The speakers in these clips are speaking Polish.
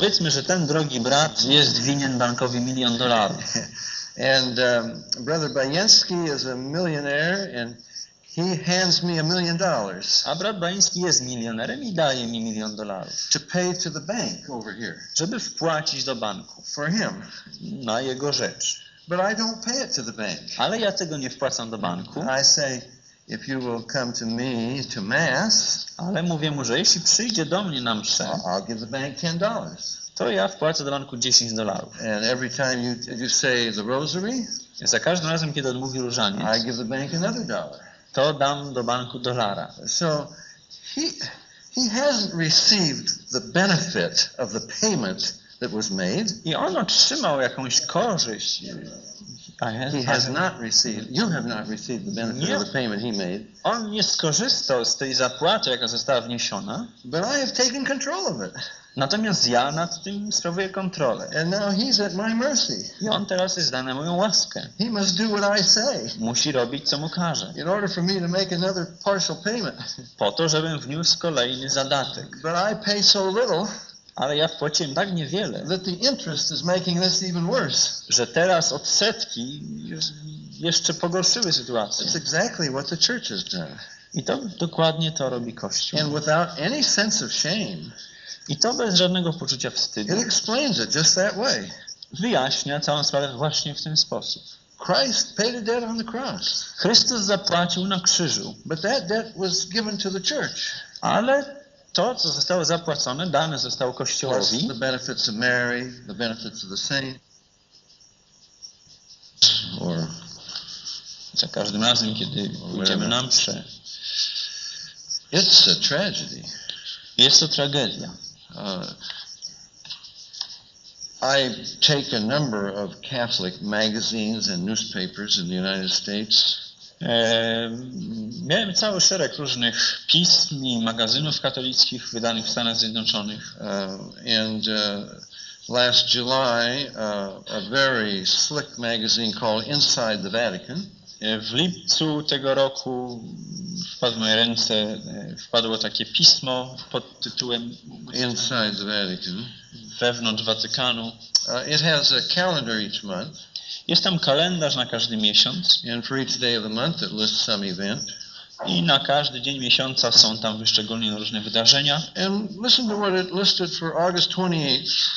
Powiedzmy, że ten drogi brat jest winien bankowi milion dolarów. And um, Brother Bajenski is a millionaire, and he hands me a million dollars A brat Bański jest milionerem i daje mi milion dolarów, to pay to the bank over here żeby wpłacić do banku for him. na jego rzecz. But I don't pay it to the bank. Ale ja tego nie wpłacam do banku, I say, if you will come to me to Mass, ale mówię mu, że jeśli przyjdzie do mnie na mszę, I'll give the bank ten dollars. to ja wpłacę do banku 10 dolarów. And every time you you say the Rosary, Za każdym razem, kiedy odmówi I różaniec, give the bank another dollar. to dam do banku dolara. So he he hasn't received the benefit of the payment that was made. I on otrzymał jakąś korzyść. He has not received. You have not received the benefit Nie. of the payment he made. On nie skorzystał z tej zapłaty, jaka została wniesiona, But I have taken control of it, natomiast ja nad tym sprawuję kontrolę. and now he's at my mercy. I on teraz jest dany moją łaskę. He must do what I say Musi robić, co mu każe. in order for me to make another partial payment. Po to, żebym wniósł kolejny zadatek. But I pay so little Ale ja wpłaciłem tak niewiele, that the interest is making this even worse. że teraz odsetki jeszcze pogorszyły sytuację. That's exactly what the church has done. I to dokładnie to robi Kościół. And without any sense of shame, I to bez żadnego poczucia wstydu it explains it just that way. wyjaśnia całą sprawę właśnie w ten sposób. Christ paid a debt on the cross, Chrystus zapłacił na krzyżu, but that debt was given to the church. ale to, co zostało zapłacone, dane zostało Kościołowi, the benefits of Mary, the benefits of the saint, or za każdym razem, kiedy pójdziemy na mszę. it's a tragedy. Jest to tragedia. Uh, I take a number of Catholic magazines and newspapers in the United States, miałem cały szereg różnych pism i magazynów katolickich wydanych w Stanach Zjednoczonych. uh, and uh, last July, uh, a very slick magazine called Inside the Vatican E, W lipcu tego roku wpadł w moje ręce, e, wpadło takie pismo pod tytułem Inside the Vatican. Wewnątrz Watykanu. Uh, it has a calendar each month, Jest tam kalendarz na każdy miesiąc and for each day of the month, it lists some event. i na każdy dzień miesiąca są tam wyszczególnione różne wydarzenia. And listen to what it listed for August 28th.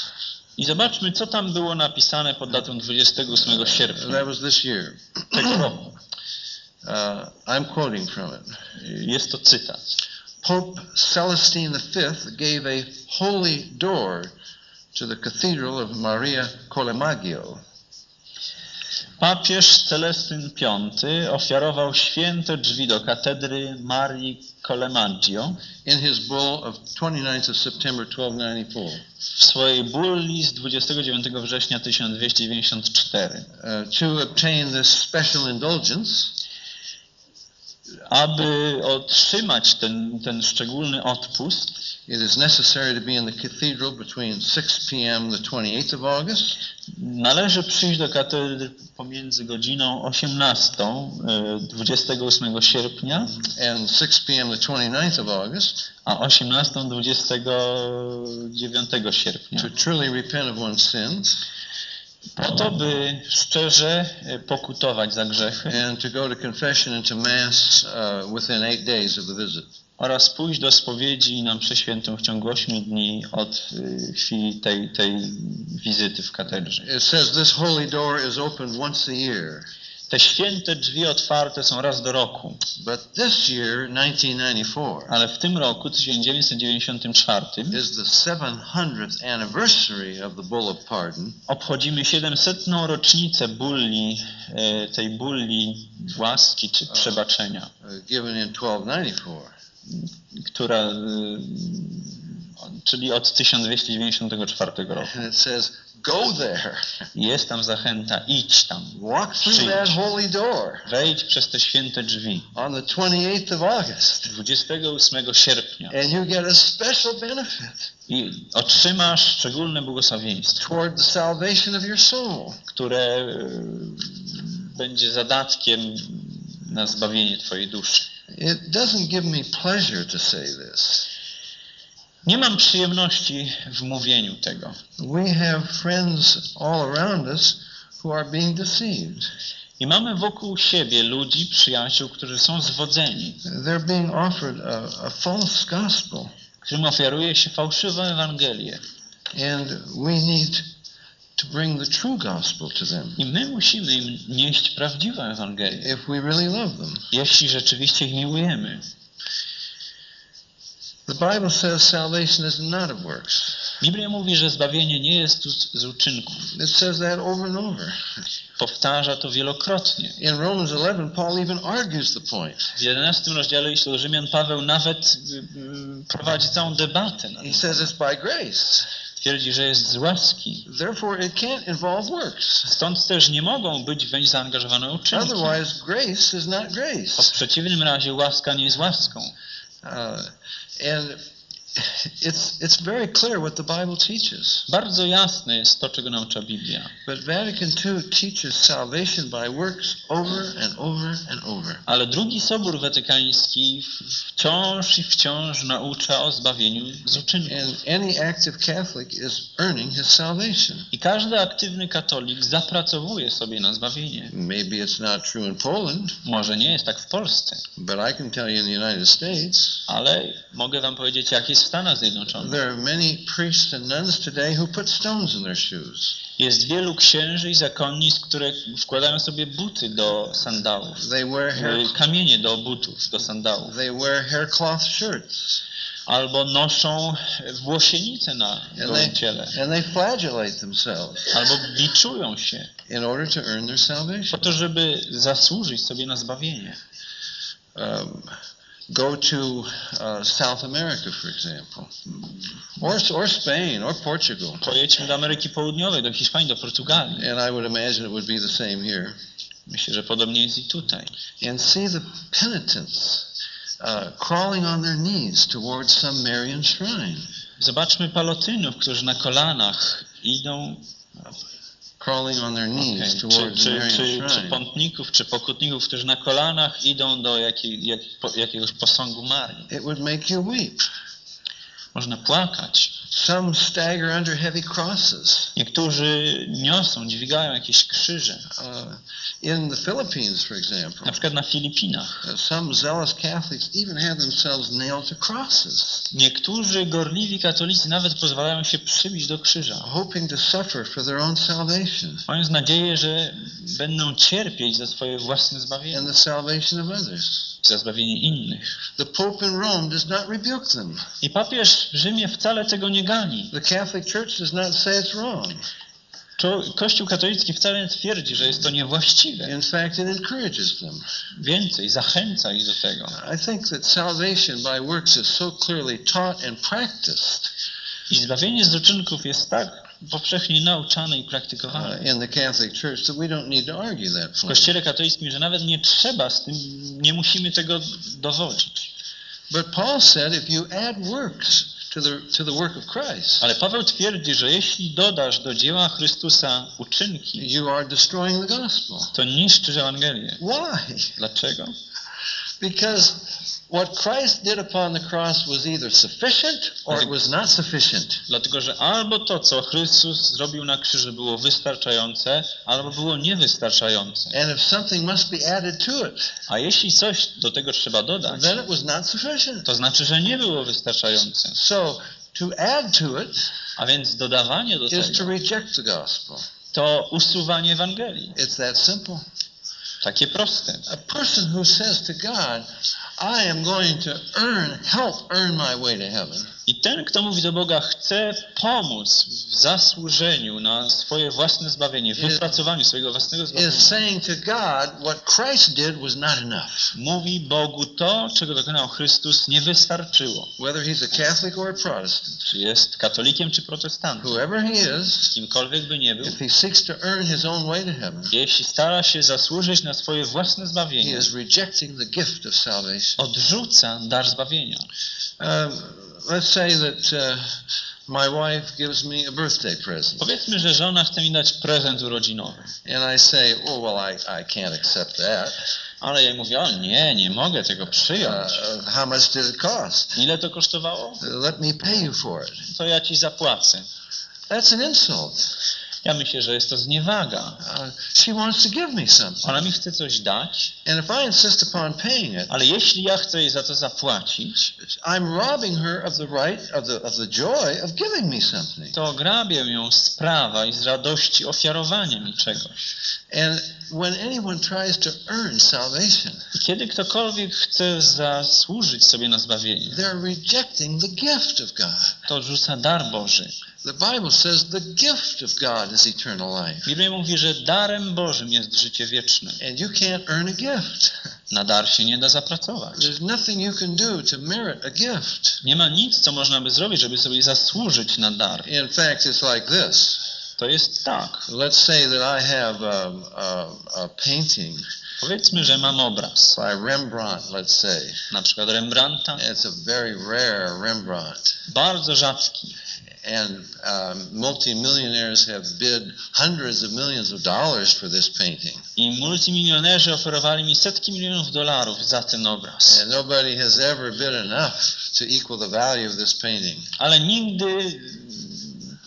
I zobaczmy, co tam było napisane pod datą 28 sierpnia That was this year. tego roku. Uh, I'm quoting from it. Jest to cytat. Pope Celestine V gave a holy door to the Cathedral of Maria Colemaggio. Papież Celestyn V ofiarował święte drzwi do katedry Marii Colemaggio in his bull of 29th of September 1294 w swojej bulli z 29 września 1294. uh, to obtain this special indulgence. Aby otrzymać ten, ten szczególny odpust, It is necessary to be in the cathedral between 6 p.m. the 28th of August należy przyjść do katedry pomiędzy godziną 18, e, 28 sierpnia, and 6 p.m. the 29th of August a 18, 29 sierpnia. to truly repent of one's sins Po to, by szczerze e, pokutować za grzechy and to go to confession and to Mass uh, within eight days of the visit. oraz pójść do spowiedzi na mszę świętą w ciągu 8 dni od y, chwili tej, tej wizyty w katedrze. It says this holy door is opened once a year, Te święte drzwi otwarte są raz do roku, but this year, 1994, ale w tym roku, 1994, is the 700th anniversary of the Bull of Pardon, obchodzimy 700. rocznicę bulli, e, tej bulli łaski czy przebaczenia, uh, given in 1294. która, y, czyli od 1294 roku. And it says, go there, Jest tam zachęta, idź tam, walk through Przyjdź. that holy door wejdź przez te święte drzwi. on the 28th of August, 28 sierpnia and you get a special benefit i otrzymasz szczególne błogosławieństwo, toward the salvation of your soul. które e, będzie zadatkiem na zbawienie Twojej duszy. It doesn't give me pleasure to say this, Nie mam przyjemności w mówieniu tego. We have friends all around us who are being deceived. I mamy wokół siebie ludzi, przyjaciół, którzy są zwodzeni, They're being offered a, a false gospel, którym ofiaruje się fałszywą Ewangelię. and we need to bring the true gospel to them I my musimy im nieść prawdziwą Ewangelię, if we really love them. jeśli rzeczywiście ich miłujemy. The Bible says salvation is not of works. Biblia mówi, że zbawienie nie jest tu z uczynków. It says that over and over. Powtarza to wielokrotnie. In Romans 11, Paul even argues the point. W 11 rozdziale listu do Rzymian Paweł nawet y, y, prowadzi całą debatę. He says it's by grace. Twierdzi, że jest z łaski. Therefore, it can't involve works. Stąd też nie mogą być weń zaangażowane uczynki. Otherwise, grace is not Bo w grace. przeciwnym razie łaska nie jest łaską. Uh, and it's, it's very clear what the Bible teaches. Bardzo jasne jest to, czego naucza Biblia. But Vatican II teaches salvation by works over and over and over. Ale drugi Sobór Watykański wciąż i wciąż naucza o zbawieniu z uczynków. And any active Catholic is earning his salvation. I każdy aktywny katolik zapracowuje sobie na zbawienie. Maybe it's not true in Poland, Może nie jest tak w Polsce, but I can tell you in the United States, ale mogę wam powiedzieć, jak jest Stanach Zjednoczonych. there are many priests and nuns today who put stones in their shoes. Jest wielu księży i zakonnic, które wkładają sobie buty do sandałów, They wear hair, y, kamienie do butów, do sandałów, they wear hair cloth shirts, albo noszą włosienice na gołym ciele, and they flagellate themselves albo biczują się in order to earn their po salvation. to, żeby zasłużyć sobie na zbawienie. Go to uh, South America, for example, or, or Spain, or Portugal, Pojedźmy do Ameryki Południowej, do Hiszpanii, do Portugalii. and I would imagine it would be the same here. Myślę, że podobnie jest i tutaj. and see the penitents uh, crawling on their knees towards some Marian shrine, Zobaczmy palotynów, którzy na kolanach idą, crawling on their knees czy, towards the czy, Marian czy, czy pątników, czy pokutników, którzy na kolanach idą do jakiej, jak, jakiegoś posągu Marii. It would make you weep. Można płakać. Some stagger under heavy crosses. Niektórzy niosą, dźwigają jakieś krzyże. Uh, in the Philippines, for example, Na przykład na Filipinach. uh, some zealous Catholics even have themselves nailed to crosses, Niektórzy gorliwi katolicy nawet pozwalają się przybić do krzyża, hoping to suffer for their own salvation mając nadzieję, że będą cierpieć za swoje własne zbawienie, and the salvation of others. Za zbawienie innych. The Pope in Rome does not rebuke them. I papież w Rzymie wcale tego nie gani. The Catholic Church does not say it's wrong. Kościół katolicki wcale nie twierdzi, że jest to niewłaściwe. In fact, it encourages them. Więcej, zachęca ich do tego. I think that salvation by works is so clearly taught and practiced I zbawienie z uczynków jest tak powszechnie nauczane i uh, praktykowane in the Catholic Church that we don't need to argue that w. Kościele katolickim, że nawet nie trzeba z tym, nie musimy tego dowodzić. But Paul said if you add works to the, to the work of Christ, Ale Paweł twierdzi, że jeśli dodasz do dzieła Chrystusa uczynki, you are destroying the gospel. to niszczysz Ewangelię. Why? Dlaczego? Because what Christ did upon the cross was either sufficient or it was not sufficient. Dlatego, że albo to, co Chrystus zrobił na krzyży, było wystarczające, albo było niewystarczające. And if something must be added to it, A jeśli coś do tego trzeba dodać, then it was not sufficient. to znaczy, że nie było wystarczające. So to add to it A więc dodawanie do is to tego reject the gospel. to usuwanie Ewangelii. It's that simple. Proste. A person who says to God, I am going to earn, help earn my way to heaven, I ten, kto mówi do Boga, chce pomóc w zasłużeniu na swoje własne zbawienie, w wypracowaniu swojego własnego zbawienia, is saying to God, what Christ did was not enough. mówi Bogu to, czego dokonał Chrystus, nie wystarczyło. Whether he's a Catholic or a Protestant, Czy jest katolikiem, czy protestantem, whoever he is, kimkolwiek by nie był, if he seeks to earn his own way to heaven, jeśli stara się zasłużyć na swoje własne he zbawienie, is rejecting the gift of salvation. odrzuca dar zbawienia. Um, let's say that uh, my wife gives me a birthday present, Powiedzmy, że żona chce mi dać prezent urodzinowy. and I say, oh, well, I, I can't accept that. Ale ja mówię, o nie, nie mogę tego przyjąć. Uh, how much did it cost? Ile to kosztowało? Let me pay you for it. To ja ci zapłacę. That's an insult. Ja myślę, że jest to zniewaga. Uh, she wants to give me something. Ona mi chce coś dać, And if I insist upon paying it, ale jeśli ja chcę jej za to zapłacić, I'm robbing her of the right, of the, of the joy of giving me something. to ograbię ją z prawa i z radości ofiarowania mi czegoś. And when anyone tries to earn salvation, I kiedy ktokolwiek chce zasłużyć sobie na zbawienie, they're rejecting the gift of God. to rzuca dar Boży. The Bible says the gift of God is eternal life. Biblia mówi, że darem Bożym jest życie wieczne. And you can't earn a gift. Na dar się nie da zapracować. There's nothing you can do to merit a gift. Nie ma nic, co można by zrobić, żeby sobie zasłużyć na dar. In fact, it's like this. To jest tak. Let's say that I have um, a, a painting Powiedzmy, że mam obraz, by Rembrandt, let's say. na przykład Rembrandta, It's a very rare Rembrandt. bardzo rzadki. And um, multimillionaires have bid hundreds of millions of dollars for this painting. I multimilionerzy oferowali mi setki milionów dolarów za ten obraz. And nobody has ever bid enough to equal the value of this painting. Ale nigdy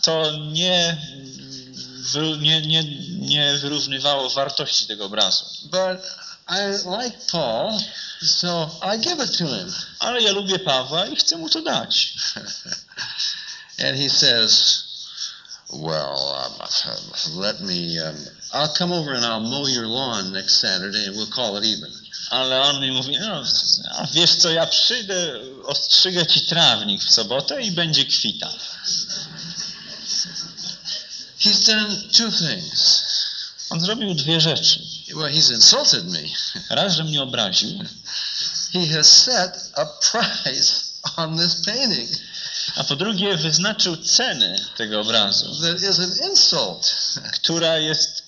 to nie, nie, nie, nie wyrównywało wartości tego obrazu. But I like Paul, so I give it to him. Ale ja lubię Pawła i chcę mu to dać. and he says, Well, um, let me, um, I'll come over and I'll mow your lawn next Saturday and we'll call it even. Ale on mi mówi, no, a wiesz co, ja przyjdę, ostrzygę ci trawnik w sobotę i będzie kwita. He's done two things. On zrobił dwie rzeczy. Well, he's insulted me. Raz, że mnie obraził, He has set a price on this painting a po drugie wyznaczył cenę tego obrazu, that is an insult. która jest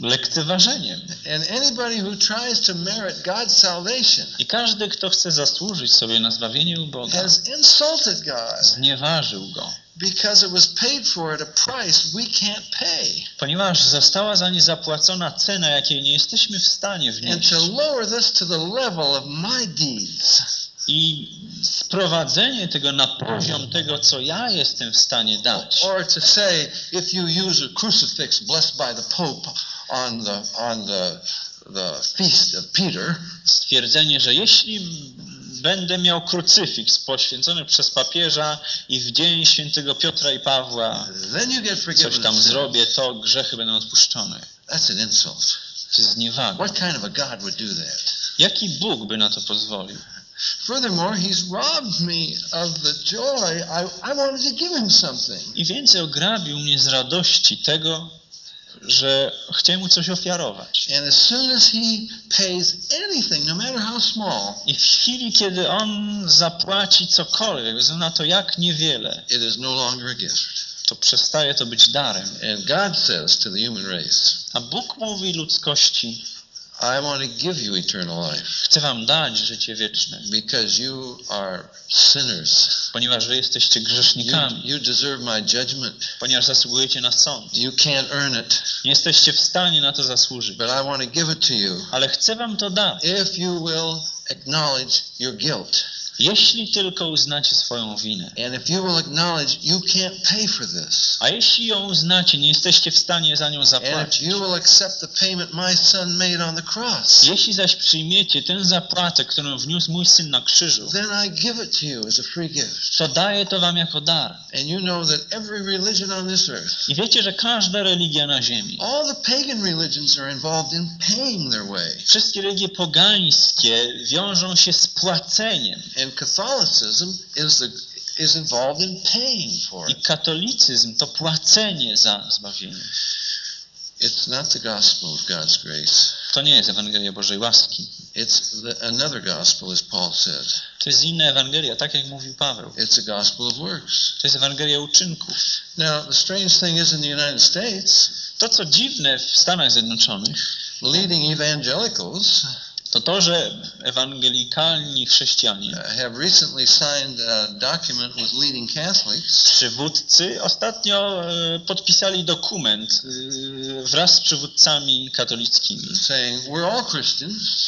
lekceważeniem. And anybody who tries to merit God's salvation I każdy, kto chce zasłużyć sobie na zbawienie u Boga, has insulted God znieważył go, because it was paid for at a price we can't pay. ponieważ została za nie zapłacona cena, jakiej nie jesteśmy w stanie And wnieść. to lower this to the level of my deeds I sprowadzenie tego na poziom tego, co ja jestem w stanie dać. Or to say, if you use a crucifix blessed by the Pope on the on the the feast of Peter, Stwierdzenie, że jeśli będę miał krucyfiks poświęcony przez papieża i w dzień świętego Piotra i Pawła coś tam zrobię, to grzechy będą odpuszczone. That's an insult. To jest zniewaga. What kind of a God would do that? Jaki Bóg by na to pozwolił? Furthermore, he's robbed me of the joy. I, I wanted to give him something. I więcej ograbił mnie z radości tego, że chciałem mu coś ofiarować. And as soon as he pays anything, no matter how small, I w chwili, kiedy on zapłaci cokolwiek, bez na to jak niewiele, it is no longer a gift. to przestaje to być darem. And God says to the human race, A Bóg mówi ludzkości, I want to give you eternal life chcę wam dać życie wieczne, because you are sinners. ponieważ wy jesteście You, grzesznikami, you deserve my judgment. ponieważ zasługujecie na sąd. You can't earn it, Nie jesteście w stanie na to zasłużyć, but I want to give it to you ale chcę wam to dać, if you will acknowledge your guilt. Jeśli tylko uznacie swoją winę. And if you will acknowledge you can't pay for this. A jeśli ją uznacie, nie jesteście w stanie za nią And if zapłacić. you will accept the payment my son made on the cross, Jeśli zaś przyjmiecie tę zapłatę, którą wniósł mój syn na krzyżu, then I give it to you as a free gift. to daję to wam jako dar. And you know that every religion on this earth, I wiecie, że każda religia na ziemi, all the pagan religions are involved in paying their way. wszystkie religie pogańskie wiążą się z płaceniem. And Catholicism is the is involved in paying for I katolicyzm to płacenie za zbawienie. It's not the gospel of God's grace. To nie jest Ewangelia Bożej łaski. It's the, another gospel, as Paul said. To jest inna Ewangelia, tak jak mówił Paweł. It's a gospel of works. To jest Ewangelia uczynków. Now, the strange thing is in the United States, To, co dziwne w Stanach Zjednoczonych, leading evangelicals to to, że ewangelikalni chrześcijanie, uh, have recently signed a document with leading Catholics przywódcy, ostatnio e, podpisali dokument e, wraz z przywódcami katolickimi, saying we're all Christians,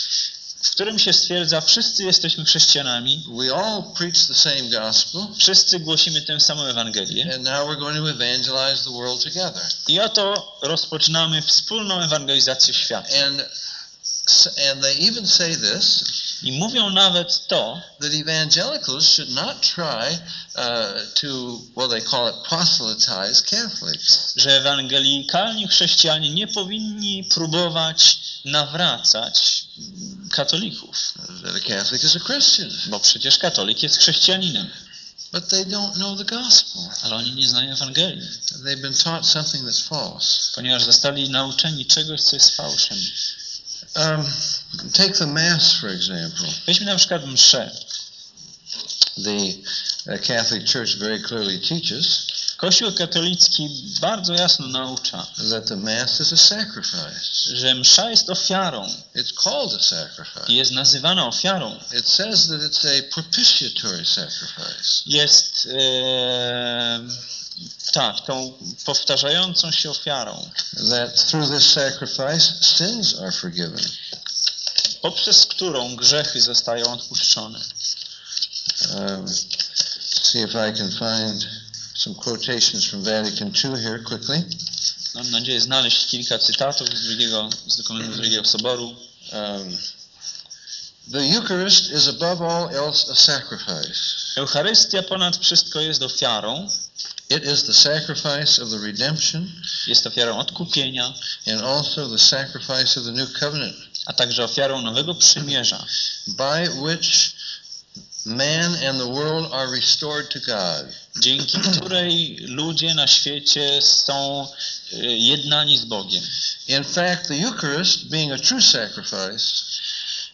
którym się stwierdza, wszyscy jesteśmy chrześcijanami, We all preach the same gospel, wszyscy głosimy tę samą Ewangelię. and now we're going to evangelize the world together. I oto rozpoczynamy wspólną ewangelizację świata. And and they even say this I mówią nawet to, that evangelicals should not try uh, to what they call it proselytize Catholics. że ewangelikalni chrześcijanie nie powinni próbować nawracać katolików, That a Catholic is a Christian, bo przecież katolik jest chrześcijaninem, but they don't know the gospel. ale oni nie znają Ewangelii, They've been taught something that's false. ponieważ zostali nauczeni czegoś, co jest fałszem. Um, take the Mass, for example. Weźmy na przykład mszę. The uh, Catholic Church very clearly teaches Kościół katolicki bardzo jasno naucza, that the Mass is a sacrifice. że msza jest ofiarą It's called a sacrifice. jest nazywana ofiarą. It says that it's a propitiatory sacrifice. Jest e, tak, tą powtarzającą się ofiarą, That through this sacrifice, sins are forgiven. poprzez którą grzechy zostają odpuszczone. Um, see if I can find some quotations from Vatican II here quickly. Mam nadzieję znaleźć kilka cytatów z drugiego, z dokumentu drugiego soboru. Um, the Eucharist is above all else a sacrifice. Eucharystia ponad wszystko jest ofiarą, It is the sacrifice of the redemption jest ofiarą odkupienia, and also the sacrifice of the new covenant, a także ofiarą nowego przymierza, by which man and the world are restored to God. dzięki której ludzie na świecie są e, jednani z Bogiem. In fact, the Eucharist, being a true sacrifice,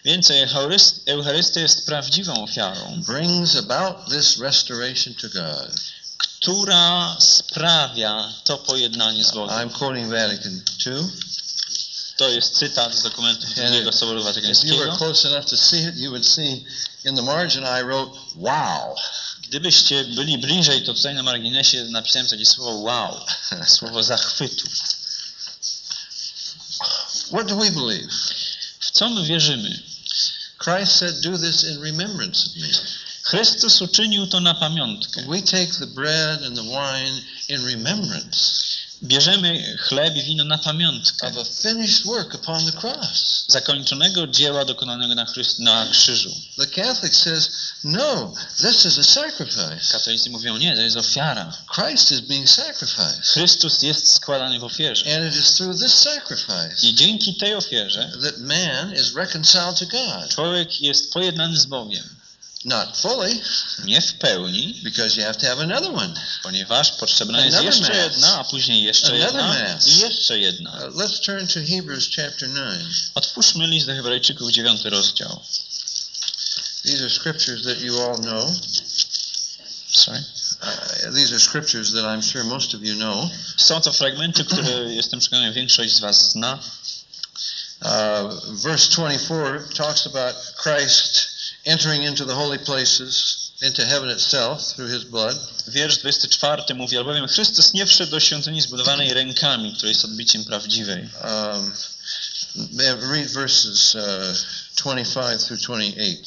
Więcej, Eucharyst- Eucharystia jest prawdziwą ofiarą, brings about this restoration to God. Która sprawia to pojednanie z Bogiem. I'm quoting Vatican II. To jest cytat z dokumentu drugiego Soboru If you were Watykańskiego. close enough to see it, you would see in the margin I wrote, wow. Gdybyście byli bliżej, to tutaj na marginesie napisałem takie słowo wow, słowo zachwytu. What do we believe? W co my wierzymy? Christ said, do this in remembrance of me. Chrystus uczynił to na pamiątkę. We take the bread and the wine in remembrance Bierzemy chleb i wino na pamiątkę of a finished work upon the cross. zakończonego dzieła dokonanego na, Chryst- na krzyżu. The Catholic says, no, this is a sacrifice. Katolicy mówią, nie, to jest ofiara. Christ is being sacrificed. Chrystus jest składany w ofierze. And it is through this sacrifice I dzięki tej ofierze that man is reconciled to God. człowiek jest pojednany z Bogiem. Not fully, Nie w pełni, because you have to have another one. ponieważ potrzebna jest Another jeszcze mass. jedna, a później jeszcze Another jedna mass. i jeszcze jedna. Uh, let's turn to Hebrews chapter 9. Otwórzmy list do Hebrajczyków, dziewiąty rozdział. These are scriptures that you all know. Sorry. Uh, these are scriptures that I'm sure most of you know. Są to fragmenty, które jestem przekonany większość z Was zna. Uh, verse 24 talks about Christ entering into the holy places, into heaven itself, through his blood. Wiersz 24 mówi, albowiem Chrystus nie wszedł do świątyni zbudowanej rękami, której jest odbiciem prawdziwej. Um, read verses uh, 25 through 28.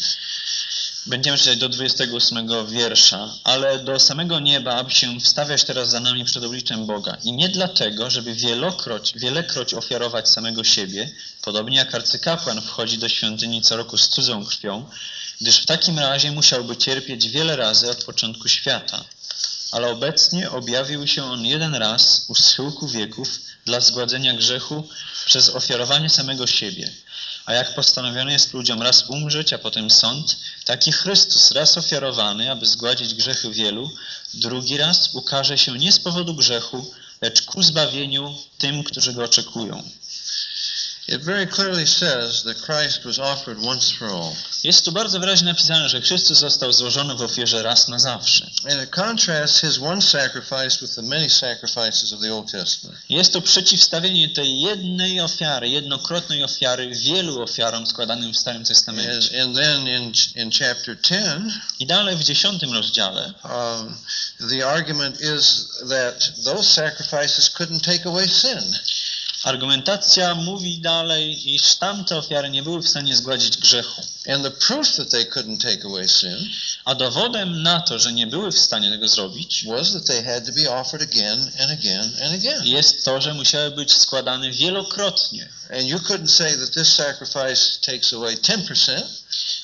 Będziemy czytać do 28 wiersza, ale do samego nieba, aby się wstawiać teraz za nami przed obliczem Boga. I nie dlatego, żeby wielokroć, wielekroć ofiarować samego siebie, podobnie jak arcykapłan wchodzi do świątyni co roku z cudzą krwią, gdyż w takim razie musiałby cierpieć wiele razy od początku świata. Ale obecnie objawił się on jeden raz u schyłku wieków dla zgładzenia grzechu przez ofiarowanie samego siebie. A jak postanowione jest ludziom raz umrzeć, a potem sąd, taki Chrystus raz ofiarowany, aby zgładzić grzechy wielu, drugi raz ukaże się nie z powodu grzechu, lecz ku zbawieniu tym, którzy go oczekują. It very clearly says that Christ was offered once for all. Jest tu bardzo wyraźnie napisane, że Chrystus został złożony w ofierze raz na zawsze. And it contrasts his one sacrifice with the many sacrifices of the Old Testament. Jest to przeciwstawienie tej jednej ofiary, jednokrotnej ofiary wielu ofiarom składanym w Starym Testamencie. And, then in, in chapter 10, I dalej w dziesiątym rozdziale um, the argument is that those sacrifices couldn't take away sin. Argumentacja mówi dalej, iż tamte ofiary nie były w stanie zgładzić grzechu. And the proof that they couldn't take away sin A dowodem na to, że nie były w stanie tego zrobić, was that they had to be offered again and again and again. jest to, że musiały być składane wielokrotnie. And you couldn't say that this sacrifice takes away 10%,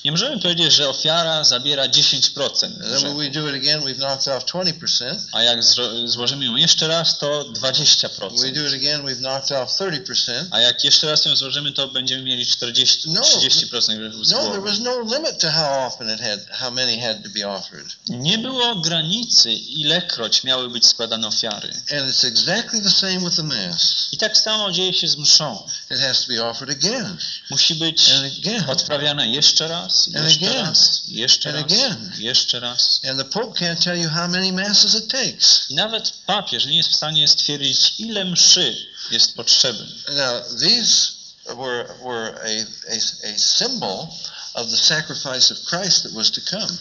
Nie możemy powiedzieć, że ofiara zabiera 10%, and then when grzechu, we do it again, we've knocked off 20%. a jak złożymy ją jeszcze raz, to We 20%. do it again, we've knocked off 30%. A jak jeszcze raz ją złożymy, to będziemy mieli 40, No. 30% grzechów z there was no limit to how often it had, how many had to be offered. Nie było granicy, ilekroć miały być składane ofiary. And it's exactly the same with the Mass. I tak samo dzieje się z mszą. It has to be offered again Musi być and again. odprawiana jeszcze raz, jeszcze again. raz, jeszcze raz, again. jeszcze raz. And the Pope can't tell you how many Masses it takes. I nawet papież nie jest w stanie stwierdzić, ile mszy jest potrzebny. Now, these were, were a, a, a symbol of the sacrifice of Christ that was to come.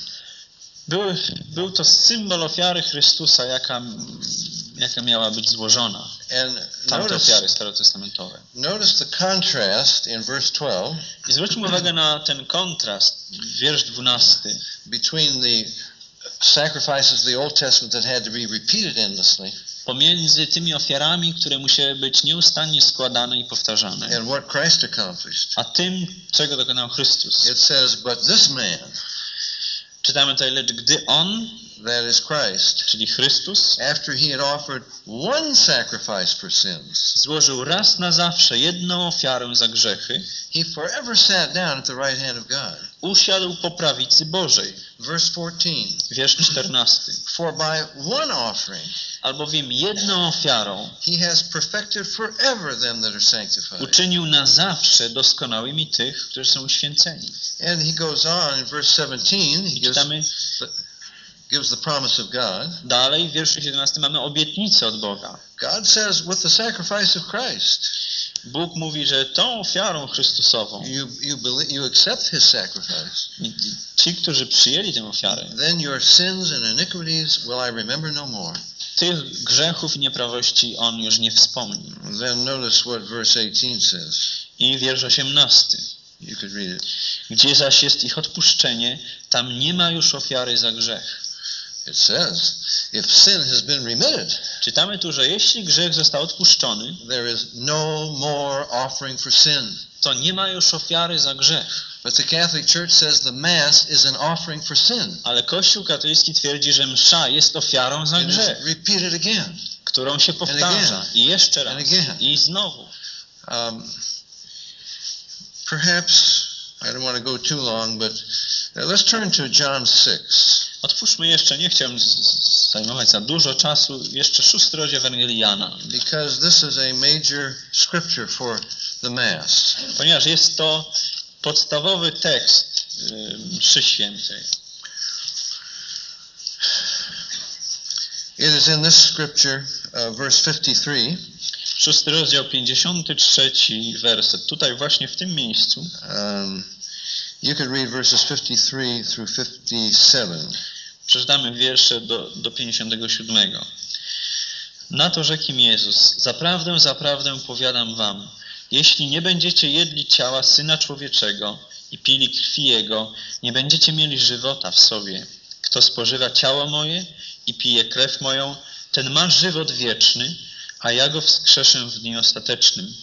Były, był to symbol ofiary Chrystusa, jaka, jaka miała być złożona. And Tamte notice, ofiary starotestamentowe. notice the contrast in verse 12 I zwróćmy uwagę na ten kontrast, wiersz 12, between the sacrifices of the Old Testament that had to be repeated endlessly pomiędzy tymi ofiarami, które musiały być nieustannie składane i powtarzane, a tym, czego dokonał Chrystus. It says, But this man, Czytamy tutaj, lecz gdy On, that is Christ, czyli Chrystus, after he had offered one sacrifice for sins, złożył raz na zawsze jedną ofiarę za grzechy, he forever sat down at the right hand of God. usiadł po prawicy Bożej. Verse 14 Wiersz 14. For by one offering Albowiem jedną ofiarą he has perfected forever them that are sanctified. uczynił na zawsze doskonałymi tych, którzy są uświęceni. And he goes on in verse 17, he gives, gives the promise of God. dalej, w wierszu 17 mamy obietnicę od Boga. God says, with the sacrifice of Christ, Bóg mówi, że tą ofiarą Chrystusową, you, you, believe, you accept his sacrifice, ci, którzy przyjęli tę ofiarę, then your sins and iniquities will I remember no more. tych grzechów i nieprawości On już nie wspomni. Then notice what verse 18 says. I wiersz 18. You could read it. Gdzie zaś jest ich odpuszczenie, tam nie ma już ofiary za grzech. It says, if sin has been remitted, Czytamy tu, że jeśli grzech został odpuszczony, there is no more offering for sin. to nie ma już ofiary za grzech. But the Catholic Church says the Mass is an offering for sin. Ale Kościół katolicki twierdzi, że msza jest ofiarą za grzech, repeated again. którą się powtarza. I jeszcze raz. And again. I znowu. Um, perhaps, I don't want to go too long, but uh, let's turn to John 6. Otwórzmy jeszcze, nie chciałem zajmować za dużo czasu, jeszcze szósty rozdział Ewangelii Jana. Because this is a major scripture for the Mass. Ponieważ jest to podstawowy tekst mszy świętej. It is in this scripture, uh, verse 53, Szósty rozdział, 53 werset. Tutaj właśnie w tym miejscu um, you could read verses 53 through 57. przeczytamy wiersze do, do 57. Na to rzekł im Jezus, zaprawdę, zaprawdę powiadam wam, jeśli nie będziecie jedli ciała Syna Człowieczego i pili krwi Jego, nie będziecie mieli żywota w sobie. Kto spożywa ciało moje i pije krew moją, ten ma żywot wieczny, a ja go wskrzeszę w dniu ostatecznym.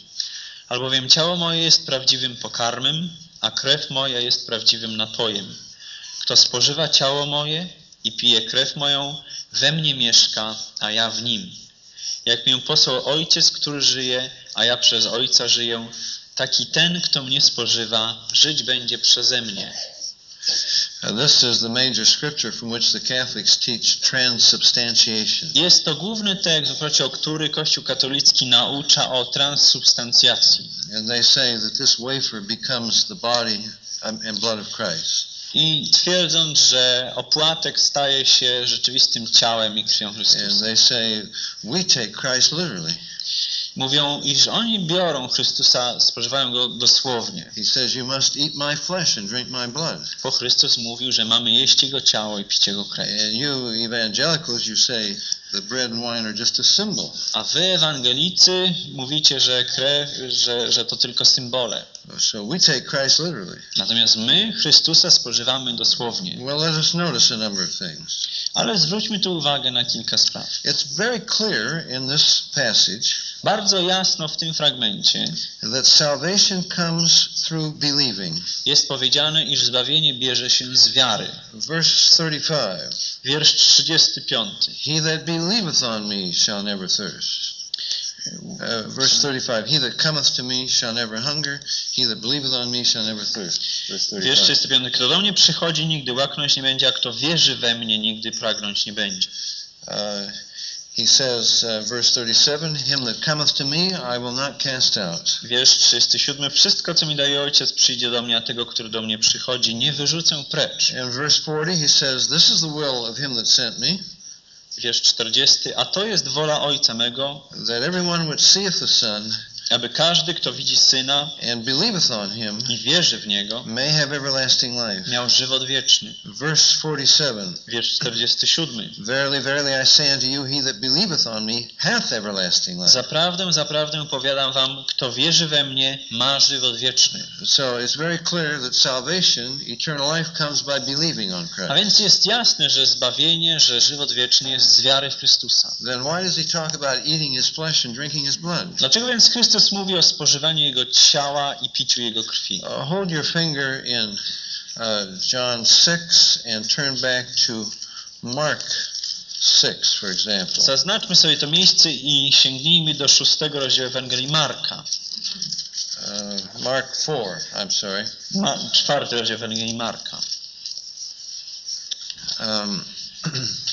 Albowiem ciało moje jest prawdziwym pokarmem, a krew moja jest prawdziwym napojem. Kto spożywa ciało moje i pije krew moją, we mnie mieszka, a ja w nim. Jak mię posłał Ojciec, który żyje, a ja przez Ojca żyję, taki ten, kto mnie spożywa, żyć będzie przeze mnie. Jest to główny tekst, w oparciu o który Kościół katolicki naucza o transsubstancjacji. And they say that this wafer becomes the body um, and blood of Christ. I twierdząc, że opłatek staje się rzeczywistym ciałem i krwią Chrystusa. they say we take Christ literally. Mówią, iż oni biorą Chrystusa, spożywają Go dosłownie. He says, You must eat my flesh and drink my blood. Bo Chrystus mówił, że mamy jeść Jego ciało i pić Jego krew. And you evangelicals, you say the bread and wine are just a symbol. A wy, ewangelicy, mówicie, że krew, że, że to tylko symbole. So we take Christ literally. Natomiast my Chrystusa spożywamy dosłownie. Well, let us notice a number of things. Ale zwróćmy tu uwagę na kilka spraw. It's very clear in this passage Bardzo jasno w tym fragmencie that salvation comes through believing. jest powiedziane, iż zbawienie bierze się z wiary. Verse 35 Wiersz 35. He that believeth on me shall never thirst. Uh, verse 35 He that cometh to me shall never hunger, he that believeth on me shall never thirst. Verse Wiersz 35. 35. Kto do mnie przychodzi, nigdy łaknąć nie będzie, a kto wierzy we mnie, nigdy pragnąć nie będzie. Uh, he says, uh, verse 37 Him that cometh to me I will not cast out. Wiersz 37. Wszystko, co mi daje Ojciec, przyjdzie do mnie, a tego, który do mnie przychodzi, nie wyrzucę precz. In verse 40 he says, This is the will of him that sent me, Wiersz 40. A to jest wola Ojca mego, that everyone which seeth the Son aby każdy, kto widzi Syna and believeth on him i wierzy w Niego, may have everlasting life. miał żywot wieczny. Verse 47 Wiersz 47. Verily, verily, I say unto you, he that believeth on me hath everlasting life. Zaprawdę, zaprawdę powiadam wam, kto wierzy we mnie, ma żywot wieczny. So it's very clear that salvation, eternal life, comes by believing on A Christ. więc jest jasne, że zbawienie, że żywot wieczny jest z wiary w Chrystusa. Then why does he talk about eating his flesh and drinking his blood? Dlaczego więc Chrystus mówi o spożywaniu Jego ciała i piciu Jego krwi? Uh, hold your finger in uh, John 6 and turn back to Mark 6, for example. Zaznaczmy sobie to miejsce i sięgnijmy do szóstego rozdziału Ewangelii Marka. Uh, Mark 4, I'm sorry. Ma, czwarty rozdział Ewangelii Marka. Um,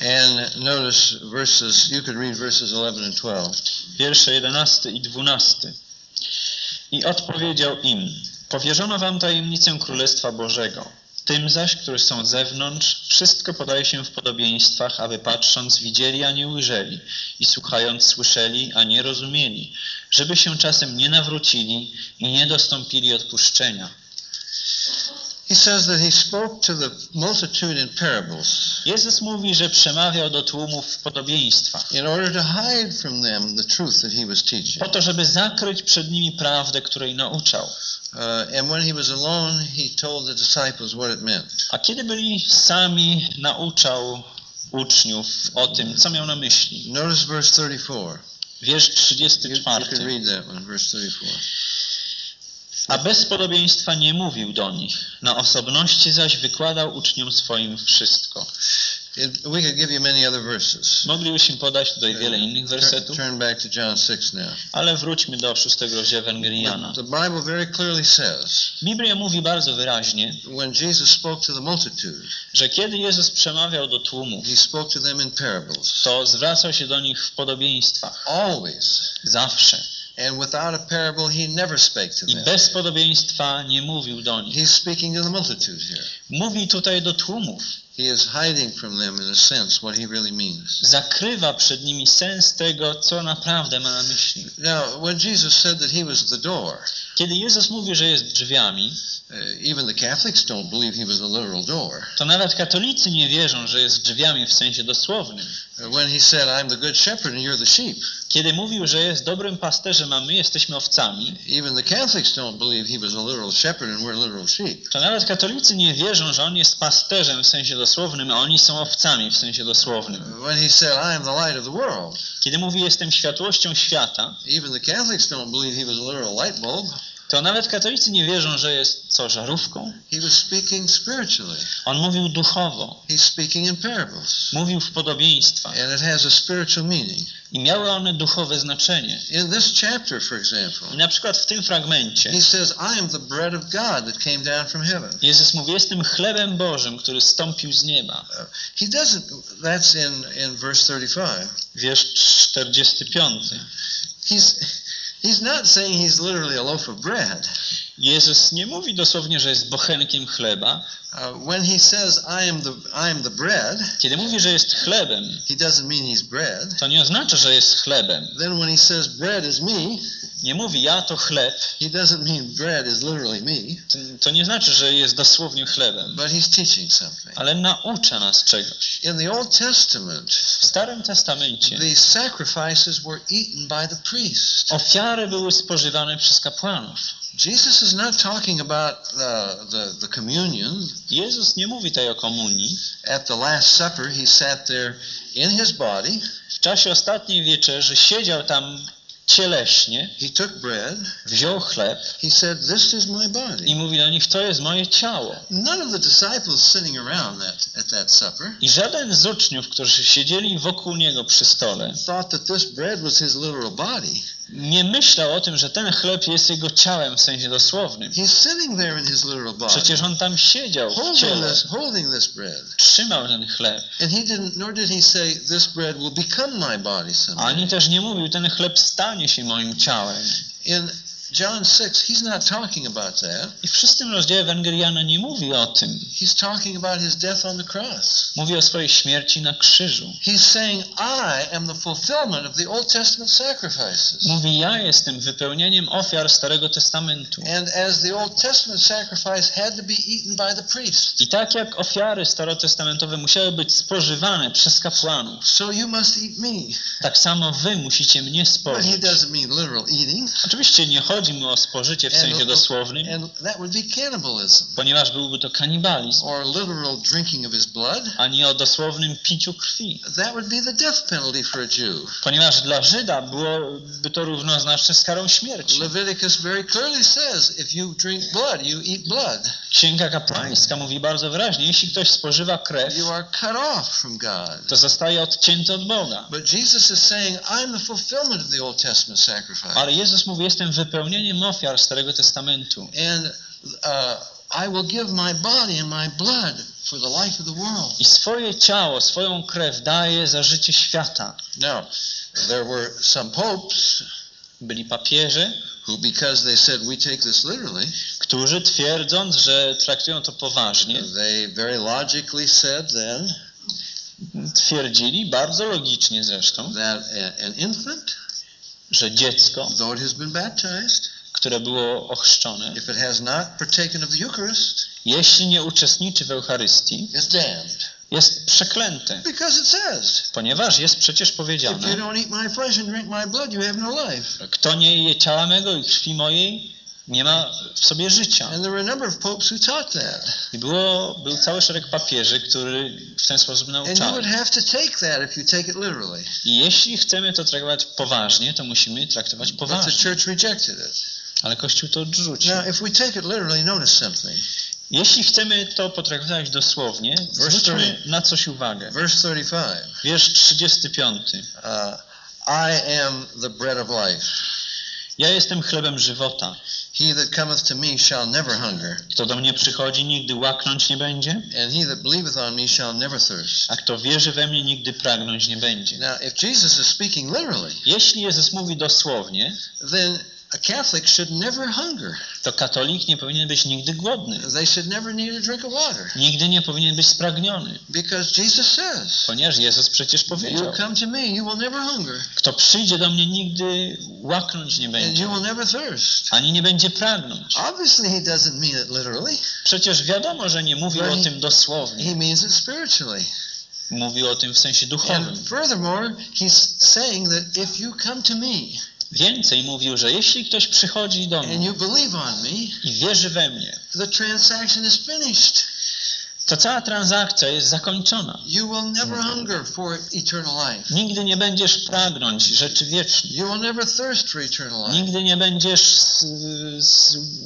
and notice verses, verses 11 and 12. Wiersze 11 i 12. I odpowiedział im, powierzono wam tajemnicę Królestwa Bożego. Tym zaś, którzy są zewnątrz, wszystko podaje się w podobieństwach, aby patrząc widzieli, a nie ujrzeli, i słuchając słyszeli, a nie rozumieli, żeby się czasem nie nawrócili i nie dostąpili odpuszczenia. He says that he spoke to the multitude in parables Jezus mówi, że przemawiał do tłumów w podobieństwach, in order to hide from them the truth that he was teaching. po to, żeby zakryć przed nimi prawdę, której nauczał. Uh, and when he was alone, he told the disciples what it meant. A kiedy byli sami, nauczał uczniów o tym, co miał na myśli. Notice verse 34. Wiersz You, you could 34. read that one, verse 34. A bez podobieństwa nie mówił do nich, na osobności zaś wykładał uczniom swoim wszystko. We could give you many other verses. Moglibyśmy podać tutaj wiele innych wersetów, turn back to John 6 now. ale wróćmy do szóstego rozdziału Ewangelii. The Bible very clearly says Biblia mówi bardzo wyraźnie, when Jesus spoke to the multitude, że kiedy Jezus przemawiał do tłumów, he spoke to them in parables. to zwracał się do nich w podobieństwach. Always. Zawsze. And without a parable, he never spake to I them. bez podobieństwa nie mówił do nich. He's speaking to the multitude here. Mówi tutaj do tłumów. He is hiding from them, in a sense, what he really means. zakrywa przed nimi sens tego, co naprawdę ma na myśli. Now, when Jesus said that he was the door, Kiedy Jezus mówi, że jest drzwiami, uh, even the Catholics don't believe he was a literal door. to nawet katolicy nie wierzą, że jest drzwiami w sensie dosłownym. Uh, When he said, I'm the good shepherd and you're the sheep, Kiedy mówił, że jest dobrym pasterzem, a my jesteśmy owcami, even the Catholics don't believe he was a literal shepherd and we're literal sheep. to nawet katolicy nie wierzą, że on jest pasterzem w sensie dosłownym, a oni są owcami w sensie dosłownym. When he said, I am the light of the world, Kiedy mówi, jestem światłością świata, even the Catholics don't believe he was a literal light bulb. To nawet katolicy nie wierzą, że jest co, żarówką? He was speaking spiritually. On mówił duchowo, He's speaking in parables. mówił w podobieństwach And it has a spiritual meaning. i miały one duchowe znaczenie. In this chapter, for example, I na przykład w tym fragmencie he says, I am the bread of God that came down from heaven. Jezus mówi, jestem chlebem Bożym, który stąpił z nieba. He doesn't, that's in, in verse 35. Wiersz 45. He's, he's not saying he's literally a loaf of bread. Jezus nie mówi dosłownie, że jest bochenkiem chleba. Uh, when he says, I am, the, I am the bread, Kiedy mówi, że jest chlebem, he doesn't mean he's bread. to nie oznacza, że jest chlebem. Then when he says, bread is me, Nie mówi ja to chleb, he doesn't mean bread is literally me, to, to nie znaczy, że jest dosłownie chlebem, but he's teaching something. ale naucza nas czegoś. In the Old Testament, W Starym Testamencie the sacrifices were eaten by the priest. ofiary były spożywane przez kapłanów. Jesus is not talking about the, the, the communion. Jezus nie mówi tutaj o komunii. At the Last Supper, he sat there in his body. W czasie ostatniej wieczerzy siedział tam cieleśnie, He took bread. wziął chleb He said, This is my body. i mówi do nich, to jest moje ciało. None of the disciples sitting around that, at that supper I żaden z uczniów, którzy siedzieli wokół niego przy stole, thought that this bread was his literal body. nie myślał o tym, że ten chleb jest jego ciałem w sensie dosłownym. He's sitting there in his literal body, Przecież on tam siedział w holding ciele, this, holding this bread. trzymał ten chleb. And he didn't, nor did he say, This bread will become my body someday. Ani też nie mówił, ten chleb stanie się moim ciałem. John 6, he's not talking about that. I w szóstym rozdziale Ewangeliana nie mówi o tym. He's talking about his death on the cross. Mówi o swojej śmierci na krzyżu. He's saying, I am the fulfillment of the Old Testament sacrifices. Mówi, ja jestem wypełnieniem ofiar Starego Testamentu. And as the Old Testament sacrifice had to be eaten by the priest, I tak jak ofiary starotestamentowe musiały być spożywane przez kapłanów, so you must eat me. tak samo wy musicie mnie But he spożyć. doesn't mean literal eating. Oczywiście nie chodzi mu o spożycie w sensie dosłownym, And that would be cannibalism. ponieważ byłby to kanibalizm, Or literal drinking of his blood. a nie o dosłownym piciu krwi. That would be the death penalty for a Jew. Ponieważ dla Żyda byłoby to równoznaczne z karą śmierci. Leviticus very clearly says, if you drink blood, you eat blood. Księga kapłańska mówi bardzo wyraźnie, jeśli ktoś spożywa krew, You are cut off from God. to zostaje odcięty od Boga. But Jesus is saying, I'm the fulfillment of the Old Testament sacrifice. Ale Jezus mówi, jestem ofiar Starego Testamentu. And uh, I will give my body and my blood for the life of the world. I swoje ciało, swoją krew daje za życie świata. Now, there were some popes Byli papieże, who, because they said we take this literally, którzy twierdząc, że traktują to poważnie, they very logically said then twierdzili, bardzo logicznie zresztą, that an infant, że dziecko, które było ochrzczone, jeśli nie uczestniczy w Eucharystii, jest przeklęte. Ponieważ jest przecież powiedziane, no kto nie je ciała mego i krwi mojej, nie ma w sobie życia. I było, był cały szereg papieży, który w ten sposób literally. I jeśli chcemy to traktować poważnie, to musimy traktować poważnie. Ale Kościół to odrzucił. Jeśli chcemy to potraktować dosłownie, zwróćmy na coś uwagę. Verse 35. Wiersz 35. Uh, I am the bread of life. Ja jestem chlebem żywota. He that cometh to me shall never hunger, Kto do mnie przychodzi, nigdy łaknąć nie będzie, and he that believeth on me shall never thirst. a kto wierzy we mnie, nigdy pragnąć nie będzie. Now, if Jesus is speaking literally, Jeśli Jezus mówi dosłownie, then a Catholic should never hunger. to katolik nie powinien być nigdy głodny. They should never need a drink of water. Nigdy nie powinien być spragniony. Because Jesus says, Ponieważ Jezus przecież You powiedział, come to me, you will never hunger, kto przyjdzie do mnie, nigdy łaknąć nie and będzie, you will never thirst. ani nie będzie pragnąć. Obviously, he doesn't mean it literally. Przecież wiadomo, że nie mówił o tym dosłownie. He means it spiritually. Mówił o tym w sensie duchowym. And furthermore, he's saying that if you come to me Więcej mówił, że jeśli ktoś przychodzi do mnie me, i wierzy we mnie, the transaction is finished. To cała transakcja jest zakończona. Nigdy nie będziesz pragnąć rzeczy life. Nigdy nie będziesz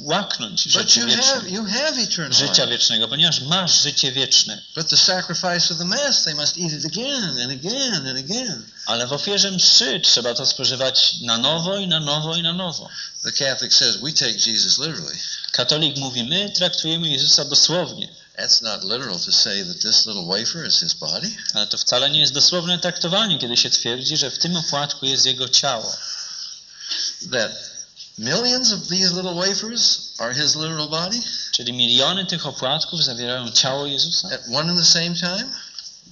łaknąć rzeczy eternal życia wiecznego, ponieważ masz życie wieczne. Ale w ofierze mszy trzeba to spożywać na nowo i na nowo i na nowo. The Catholic says we take Jesus literally. Katolik mówi, my traktujemy Jezusa dosłownie, That's not literal to say that this little wafer is his body. ale to wcale nie jest dosłowne traktowanie, kiedy się twierdzi, że w tym opłatku jest Jego ciało. That Millions of these little wafers are his literal body Czyli miliony tych opłatków zawierają ciało Jezusa at one and the same time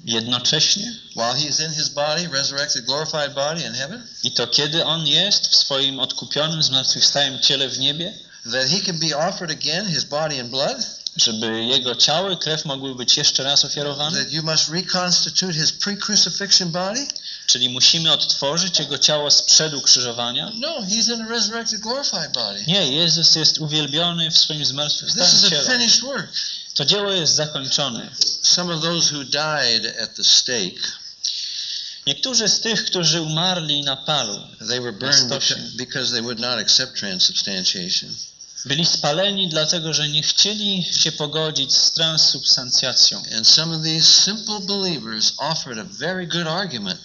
jednocześnie while he is in his body, resurrected, glorified body in heaven. i to kiedy On jest w swoim odkupionym, zmartwychwstałym ciele w niebie, That he can be offered again, his body and blood. Żeby Jego ciało i krew mogły być jeszcze raz ofiarowane. That you must reconstitute his pre-crucifixion body. Czyli musimy odtworzyć Jego ciało sprzed ukrzyżowania. No, he's in a resurrected, glorified body. Nie, Jezus jest uwielbiony w swoim This is zmartwychwstałym a ciele. finished work. To dzieło jest zakończone. Some of those who died at the stake, Niektórzy z tych, którzy umarli na palu, they were burned because they would not accept transubstantiation. Byli spaleni dlatego, że nie chcieli się pogodzić z transsubstancjacją. And some of these simple believers offered a very good argument.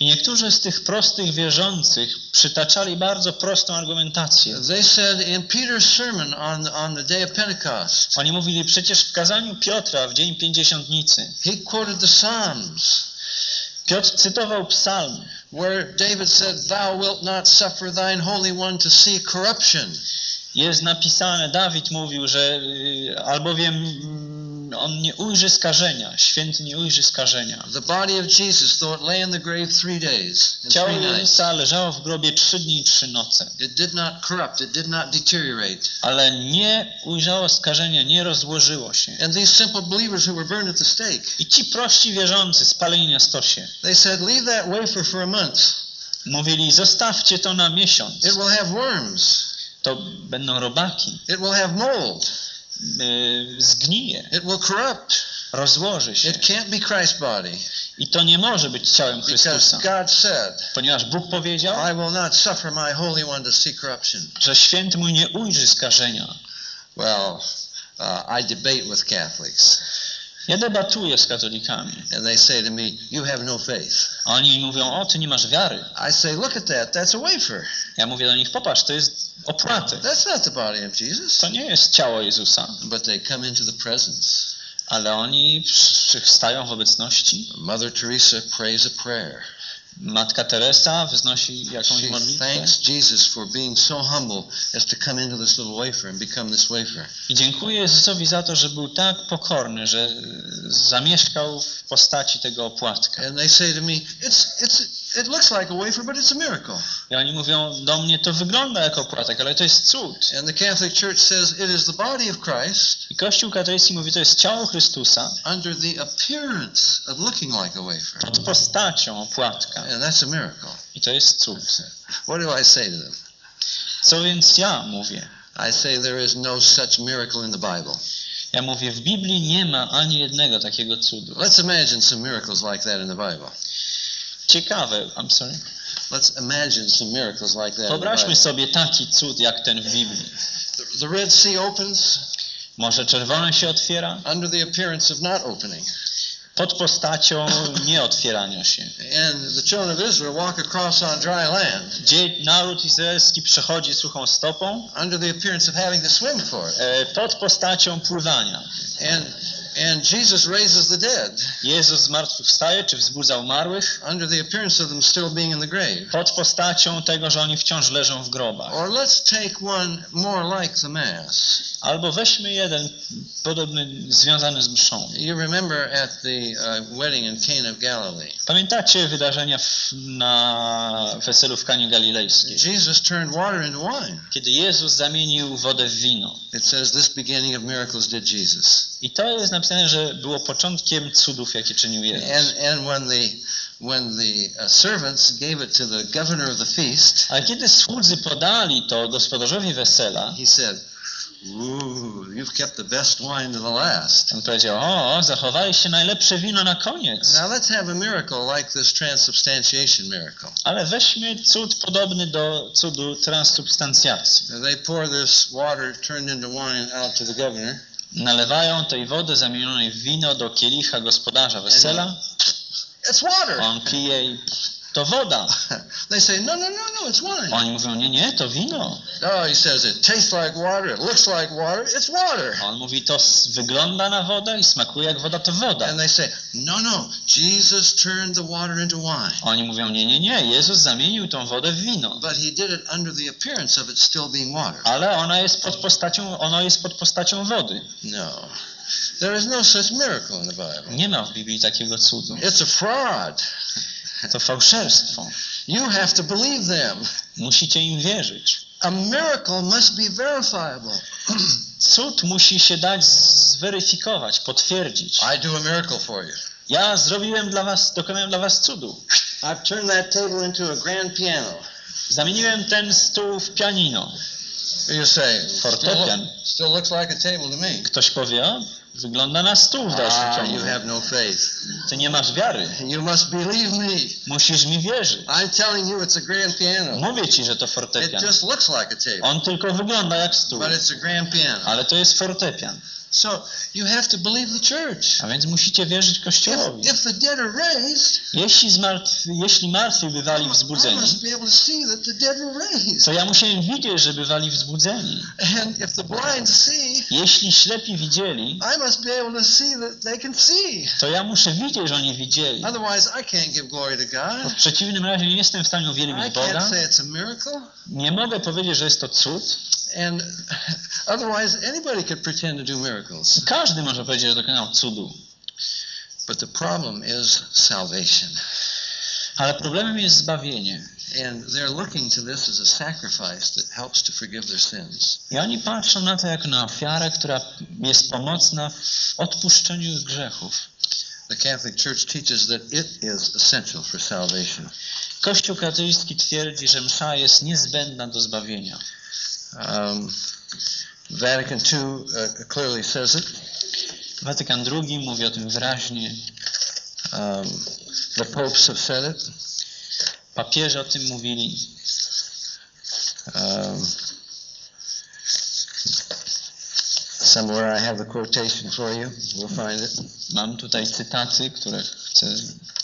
I niektórzy z tych prostych wierzących przytaczali bardzo prostą argumentację. They said in Peter's sermon on, on the day of Pentecost, Oni mówili przecież w kazaniu Piotra w dzień pięćdziesiątnicy. he quoted the Psalms, Piotr cytował psalm, where David said, Thou wilt not suffer thine Holy One to see corruption. Jest napisane, Dawid mówił, że y, albowiem mm, on nie ujrzy skażenia, święty nie ujrzy skażenia. The body of Jesus, though it lay in the grave three days and Ciało Jezusa leżało w grobie trzy dni i trzy noce, it did not corrupt, it did not deteriorate. ale nie ujrzało skażenia, nie rozłożyło się. And these simple believers who were burned at the stake, I ci prości wierzący spaleni na stosie they said, Leave that wafer for a month. mówili, zostawcie to na miesiąc, It will have worms, to będą robaki, it will have mold, y, zgnije, it will corrupt. rozłoży się. It can't be Christ's body I to nie może być ciałem Chrystusa, God said, ponieważ Bóg powiedział, I will not suffer my Holy One to see corruption. że święty mój nie ujrzy skażenia. Well, uh, I debate with Catholics, Ja debatuję z katolikami, and they say to me, You have no faith. a oni mówią, o, ty nie masz wiary. I say, Look at that, that's a wafer. Ja mówię do nich, popatrz, to jest opłatek. That's not the body of Jesus. To nie jest ciało Jezusa, But they come into the presence. ale oni stają w obecności. Mother Teresa prays a prayer. Matka Teresa wznosi jakąś She modlitwę thanks Jesus for being so humble as to come into this little wafer and become this wafer. i dziękuję Jezusowi za to, że był tak pokorny, że zamieszkał w postaci tego opłatka. And they say to me, it's, it's, it looks like a wafer, but it's a miracle. I oni mówią do mnie, to wygląda jak opłatek, ale to jest cud. And the Catholic Church says it is the body of Christ I Kościół katolicki mówi, to jest ciało Chrystusa under the appearance of looking like a wafer. pod postacią opłatka. And that's a miracle. I to jest cud. What do I say to them? Co więc ja mówię? I say there is no such miracle in the Bible. Ja mówię, w Biblii nie ma ani jednego takiego cudu. Let's imagine some miracles like that in the Bible. Ciekawe, I'm sorry. Let's imagine some miracles like that Wyobraźmy sobie taki cud jak ten w Biblii. The Red Sea opens Morze Czerwone się otwiera under the appearance of not opening. pod postacią nieotwierania się. And the children of Israel walk across on dry land Gdzie naród izraelski przechodzi suchą stopą under the appearance of having to swim for it. e, pod postacią pływania. And and Jesus raises the dead Jezus zmartwychwstaje czy wzbudza umarłych under the appearance of them still being in the grave. pod postacią tego, że oni wciąż leżą w grobach. Or let's take one more like the Mass. Albo weźmy jeden podobny, związany z mszą. You remember at the uh, wedding in Cana of Galilee, Pamiętacie wydarzenia w, na weselu w Kanie Galilejskiej? Jesus turned water into wine. Kiedy Jezus zamienił wodę w wino. It says this beginning of miracles did Jesus. I to jest napisane, że było początkiem cudów, jakie czynił Jezus. And and when the when the uh, servants gave it to the governor of the feast, Ale kiedy słudzy podali to gospodarzowi wesela, he said, "Ooh, you've kept the best wine to the last." on powiedział, o, zachowaliście najlepsze wino na koniec. Now let's have a miracle like this transubstantiation miracle. Ale weźmy cud podobny do cudu transsubstancjacji. They pour this water turned into wine out to the governor, Nalewają tej wody zamienionej w wino do kielicha gospodarza wesela. It's water. On pije i to woda. They say, no, no, no, no, it's wine. Oni mówią, nie, nie, to wino. Oh, he says it tastes like water, it looks like water, it's water. On mówi, to wygląda na wodę i smakuje jak woda, to woda. And they say, no, no, Jesus turned the water into wine. Oni mówią, nie, nie, nie, Jezus zamienił tą wodę w wino. But he did it under the appearance of it still being water. Ale ona jest pod postacią, ono jest pod postacią wody. No. There is no such miracle in the Bible. Nie ma w Biblii takiego cudu. It's a fraud. To fałszerstwo. You have to believe them. Musicie im wierzyć. A miracle must be verifiable. Cud musi się dać zweryfikować, potwierdzić. I do a miracle for you. Ja zrobiłem dla was, dokonałem dla was cudu. I've turned that table into a grand piano. Zamieniłem ten stół w pianino. You say, still, Fortepian. still looks like a table to me. Ktoś powie, wygląda na stół w dalszym Ah, ciągu. you have no faith. Ty nie masz wiary. You must believe me. Musisz mi wierzyć. I'm telling you it's a grand piano. Mówię ci, że to It fortepian. just looks like a table, On tylko wygląda jak stół, but it's a grand piano. ale to jest fortepian. So you have to believe the church. A więc musicie wierzyć Kościołowi. If, if the dead are raised, Jeśli, zmartw, jeśli martwi bywali wzbudzeni, must be able to see that the dead were raised. to ja musiałem widzieć, że bywali wzbudzeni. And if the blind see, Jeśli ślepi widzieli, I must be able to see that they can see. to ja muszę widzieć, że oni widzieli. Otherwise, I can't give glory to Bo God. w przeciwnym razie nie jestem w stanie I uwielbić can't Boga. say it's a miracle. Nie mogę powiedzieć, że jest to cud. And otherwise, anybody could pretend to do miracles. Każdy może powiedzieć, że dokonał cudu. But the problem is salvation. Ale problemem jest zbawienie. And they're looking to this as a sacrifice that helps to forgive their sins. I oni patrzą na to jako na ofiarę, która jest pomocna w odpuszczeniu ich grzechów. The Catholic Church teaches that it is essential for salvation. Kościół katolicki twierdzi, że msza jest niezbędna do zbawienia. Um, Vatican II uh, clearly says it. Watykan II mówi o tym wyraźnie. Um, the popes have said it. Papieże o tym mówili. Um, somewhere I have the quotation for you. We'll find it. Mam tutaj cytaty, które chcę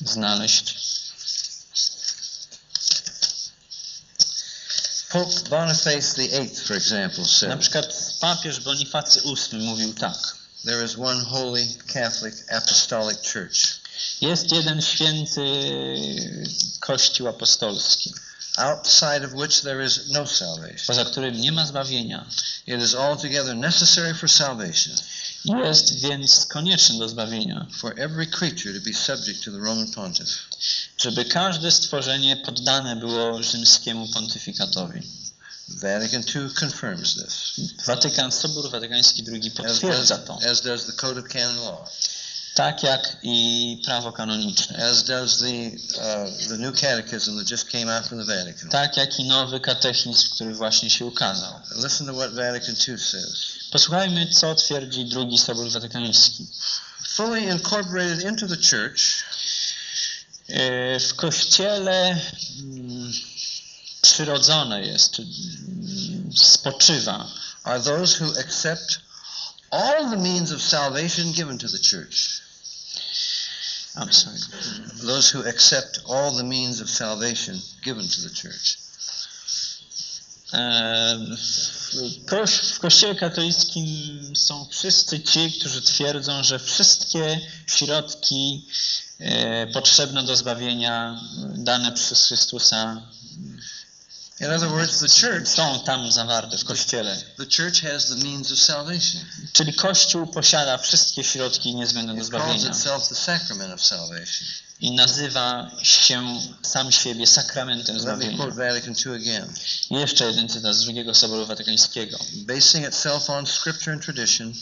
znaleźć. Pope Boniface VIII, for example, Na said, przykład papież Bonifacy VIII mówił tak. There is one holy Catholic apostolic church, Jest jeden święty Kościół apostolski, outside of which there is no salvation. poza którym nie ma zbawienia. It is altogether necessary for salvation Jest więc konieczny do zbawienia, for every creature to be subject to the Roman pontiff. żeby każde stworzenie poddane było rzymskiemu pontyfikatowi. Vatican II confirms this, Watykan, Sobór Watykański II as potwierdza to, as does the Code of Canon Law, tak jak i prawo kanoniczne, as does the, uh, the new catechism that just came out from the Vatican. tak jak i nowy katechizm, który właśnie się ukazał. Listen to what Vatican II says. Posłuchajmy, co twierdzi drugi Sobór Watykański. Fully incorporated into the church E, W kościele mm, przyrodzone jest, mm, spoczywa are those who accept all the means of salvation given to the church. I'm sorry. Those who accept all the means of salvation given to the church. W, koś, w Kościele katolickim są wszyscy ci, którzy twierdzą, że wszystkie środki e, potrzebne do zbawienia, dane przez Chrystusa, In other words, the church, są tam zawarte w Kościele. the church has the means of salvation. Czyli Kościół posiada wszystkie środki niezbędne do zbawienia itself the sacrament of salvation. i nazywa się sam siebie sakramentem zbawienia. quote Vatican II again. Jeszcze jeden cytat z drugiego Soboru Watykańskiego. Basing itself on scripture and tradition,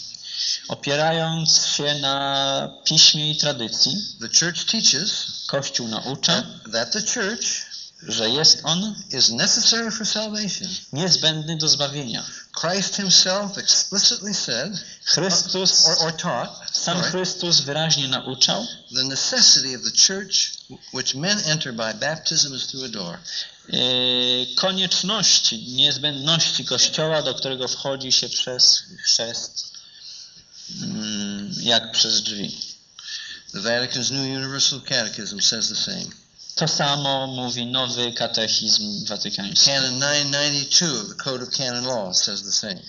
Opierając się na piśmie i tradycji, the church teaches Kościół naucza, that the church że jest on is necessary for salvation. niezbędny do zbawienia. Christ himself explicitly said, Chrystus, or, or taught, sam sorry, Chrystus wyraźnie nauczał the necessity of the church which men enter by baptism is through a door. e, konieczności, niezbędności Kościoła, do którego wchodzi się przez chrzest, mm, jak przez drzwi. The Vatican's New Universal Catechism says the same. To samo mówi nowy katechizm watykański. Canon 992 of the Code of Canon Law says the same.